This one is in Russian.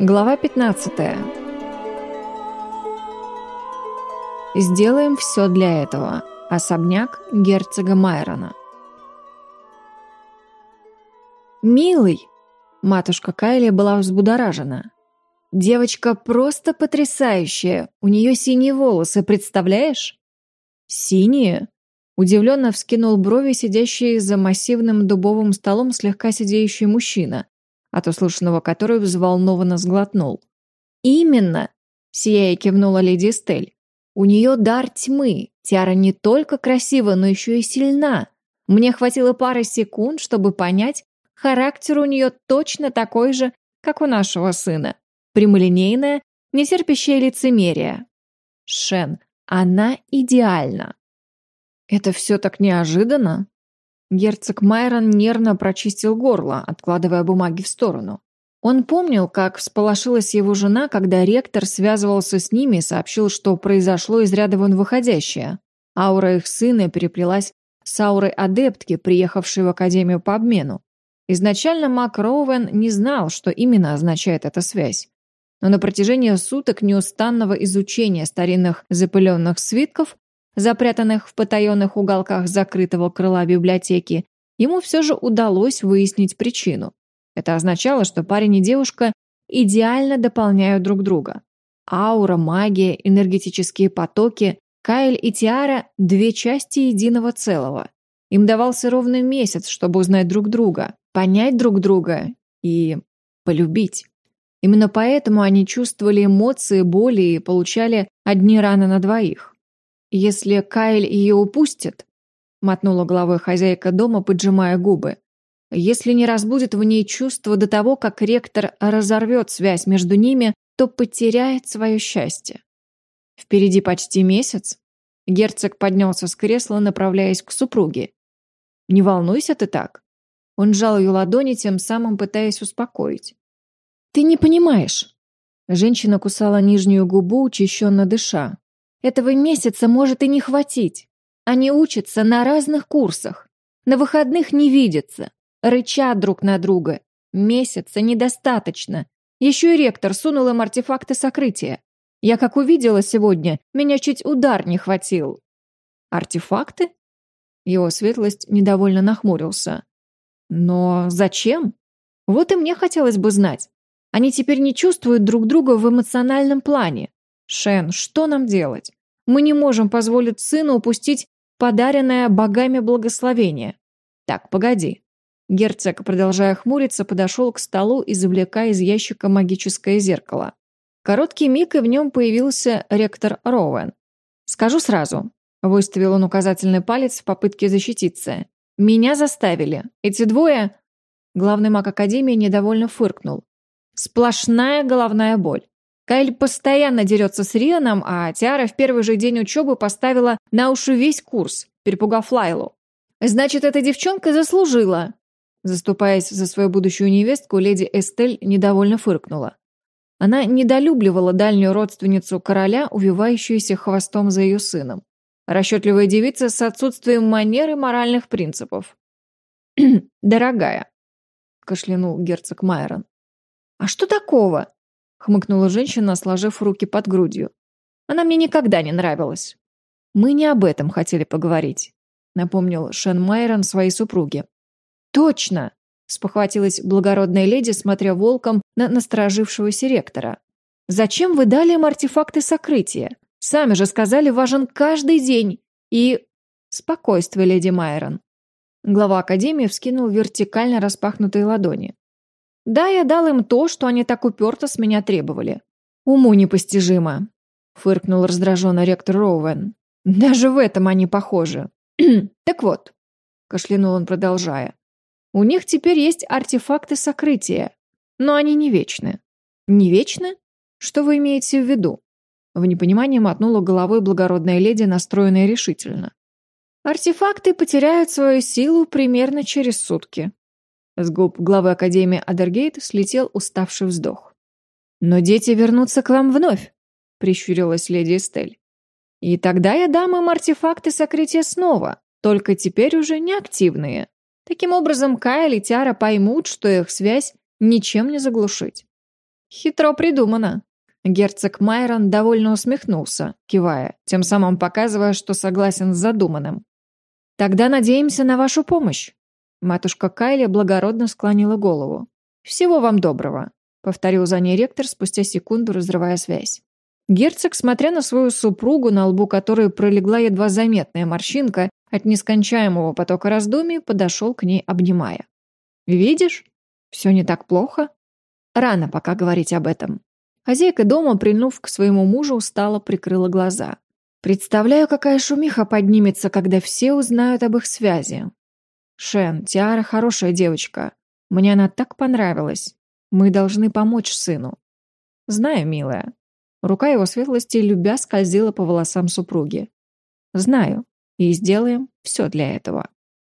Глава 15. Сделаем все для этого. Особняк герцога Майрона. «Милый!» Матушка Кайли была взбудоражена. «Девочка просто потрясающая! У нее синие волосы, представляешь?» «Синие?» Удивленно вскинул брови сидящий за массивным дубовым столом слегка сидеющий мужчина, от услышанного которой взволнованно сглотнул. «Именно!» — сияя кивнула леди Стель. «У нее дар тьмы. Тиара не только красива, но еще и сильна. Мне хватило пары секунд, чтобы понять, характер у нее точно такой же, как у нашего сына. Прямолинейная, нетерпящая лицемерия. Шен, она идеальна». «Это все так неожиданно?» Герцог Майрон нервно прочистил горло, откладывая бумаги в сторону. Он помнил, как всполошилась его жена, когда ректор связывался с ними и сообщил, что произошло из ряда вон выходящее. Аура их сына переплелась с аурой адептки, приехавшей в Академию по обмену. Изначально Мак Роуэн не знал, что именно означает эта связь. Но на протяжении суток неустанного изучения старинных запыленных свитков запрятанных в потаенных уголках закрытого крыла библиотеки, ему все же удалось выяснить причину. Это означало, что парень и девушка идеально дополняют друг друга. Аура, магия, энергетические потоки, Кайл и Тиара – две части единого целого. Им давался ровный месяц, чтобы узнать друг друга, понять друг друга и полюбить. Именно поэтому они чувствовали эмоции, боли и получали одни раны на двоих. «Если Кайл ее упустит», — мотнула головой хозяйка дома, поджимая губы, «если не разбудит в ней чувство до того, как ректор разорвет связь между ними, то потеряет свое счастье». Впереди почти месяц. Герцог поднялся с кресла, направляясь к супруге. «Не волнуйся ты так». Он сжал ее ладони, тем самым пытаясь успокоить. «Ты не понимаешь». Женщина кусала нижнюю губу, учащенно дыша. Этого месяца может и не хватить. Они учатся на разных курсах. На выходных не видятся. Рычат друг на друга. Месяца недостаточно. Еще и ректор сунул им артефакты сокрытия. Я как увидела сегодня, меня чуть удар не хватил. Артефакты? Его светлость недовольно нахмурился. Но зачем? Вот и мне хотелось бы знать. Они теперь не чувствуют друг друга в эмоциональном плане. «Шен, что нам делать? Мы не можем позволить сыну упустить подаренное богами благословение. Так, погоди». Герцог, продолжая хмуриться, подошел к столу, извлекая из ящика магическое зеркало. Короткий миг, и в нем появился ректор Роуэн. «Скажу сразу», — выставил он указательный палец в попытке защититься. «Меня заставили. Эти двое...» Главный маг Академии недовольно фыркнул. «Сплошная головная боль. Кайль постоянно дерется с Рианом, а Тиара в первый же день учебы поставила на уши весь курс, перепугав Лайлу. «Значит, эта девчонка заслужила!» Заступаясь за свою будущую невестку, леди Эстель недовольно фыркнула. Она недолюбливала дальнюю родственницу короля, увивающуюся хвостом за ее сыном. Расчетливая девица с отсутствием манер и моральных принципов. «Дорогая», — кашлянул герцог Майрон. «А что такого?» Хмыкнула женщина, сложив руки под грудью. Она мне никогда не нравилась. Мы не об этом хотели поговорить, напомнил Шен Майрон своей супруге. Точно, спохватилась благородная леди, смотря волком на насторожившегося ректора. Зачем вы дали им артефакты сокрытия? Сами же сказали, важен каждый день. И... Спокойствие, леди Майрон. Глава Академии вскинул вертикально распахнутые ладони. Да, я дал им то, что они так уперто с меня требовали. Уму непостижимо, фыркнул раздраженно ректор Роуэн. Даже в этом они похожи. так вот, кашлянул он, продолжая. У них теперь есть артефакты сокрытия, но они не вечны. Не вечны? Что вы имеете в виду? В непонимании мотнула головой благородная леди, настроенная решительно. Артефакты потеряют свою силу примерно через сутки. С губ главы Академии Адергейт слетел уставший вздох. «Но дети вернутся к вам вновь», — прищурилась леди Эстель. «И тогда я дам им артефакты сокрытия снова, только теперь уже неактивные. Таким образом, Кайл и Тиара поймут, что их связь ничем не заглушить». Хитро придумано. Герцог Майрон довольно усмехнулся, кивая, тем самым показывая, что согласен с задуманным. «Тогда надеемся на вашу помощь». Матушка Кайли благородно склонила голову. «Всего вам доброго», — повторил за ней ректор спустя секунду, разрывая связь. Герцог, смотря на свою супругу, на лбу которой пролегла едва заметная морщинка от нескончаемого потока раздумий, подошел к ней, обнимая. «Видишь? Все не так плохо. Рано пока говорить об этом». Хозяйка дома, прильнув к своему мужу, устало прикрыла глаза. «Представляю, какая шумиха поднимется, когда все узнают об их связи. Шен, Тиара хорошая девочка. Мне она так понравилась. Мы должны помочь сыну». «Знаю, милая», Рука его светлости любя скользила по волосам супруги. «Знаю, и сделаем все для этого».